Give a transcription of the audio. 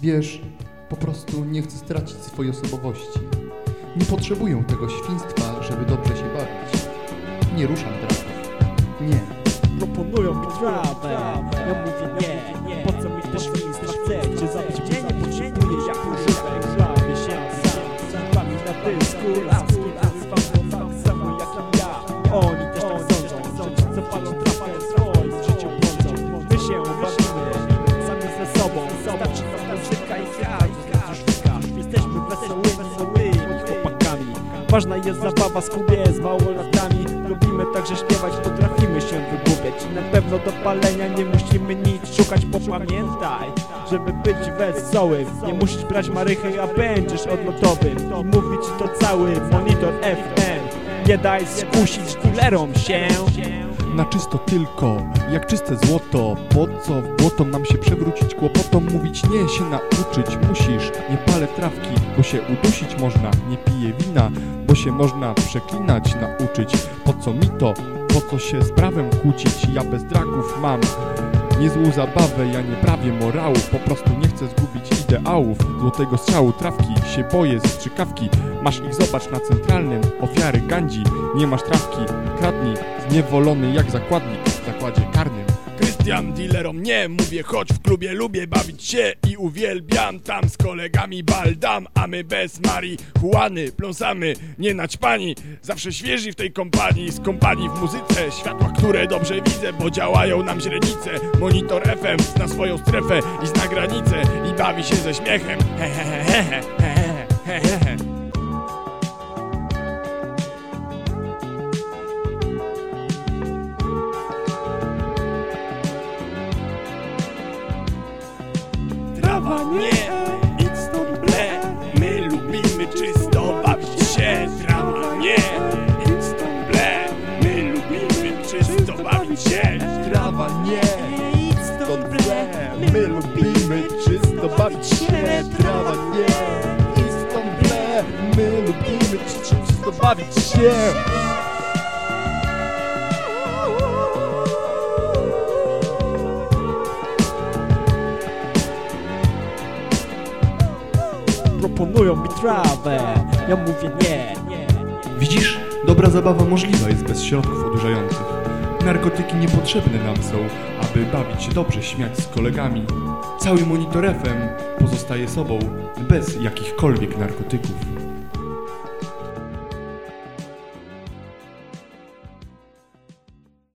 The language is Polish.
Wiesz, po prostu nie chcę stracić swojej osobowości. Nie potrzebuję tego świństwa, żeby dobrze się bawić. Nie ruszam dragów. Nie. Proponują mi trawę Ja mówię nie, po Ważna jest zabawa z kubie z małolatami. Lubimy także śpiewać, potrafimy się wygłupiać na pewno do palenia nie musimy nic szukać. Bo pamiętaj, żeby być wesołym. Nie musisz brać marychy, a będziesz odlotowym I mówić to cały monitor FM Nie daj skusić dealerom się Na czysto tylko, jak czyste złoto. Po co w błoto mam się przewrócić? Kłopotom Mówić nie się nauczyć musisz. Nie palę trawki, bo się udusić można. Nie piję wina, bo się można przeklinać nauczyć. Po co mi to, po co się z prawem kłócić? Ja bez dragów mam Niezłą zabawę, ja nie prawię morału Po prostu nie chcę zgubić ideałów. Złotego strzału, trawki, się boję z strzykawki. Masz ich zobacz na centralnym, ofiary Gandzi Nie masz trawki, kradnij, zniewolony jak zakładnik w zakładzie karnym. Krystian dealerom nie mówię, choć w klubie lubię bawić się i uwielbiam Tam z kolegami baldam, a my bez marihuany pląsamy, nie naćpani Zawsze świeży w tej kompanii, z kompanii w muzyce. Światła, które dobrze widzę, bo działają nam źrenice. Monitor FM zna swoją strefę i zna granicę I bawi się ze śmiechem. Hehehehe Trawa nie, idź stąd ble My lubimy czysto bawić się Trawa nie, idź stąd ble My lubimy czysto bawić się Trawa nie, idź stąd ble My lubimy czysto bawić się Trawa nie, idź stąd ble My lubimy czysto bawić się Proponują mi trawę Ja mówię nie Widzisz? Dobra zabawa możliwa jest bez środków odurzających. Narkotyki niepotrzebne nam są, aby bawić się dobrze, śmiać z kolegami. Cały monitor FM pozostaje sobą, bez jakichkolwiek narkotyków.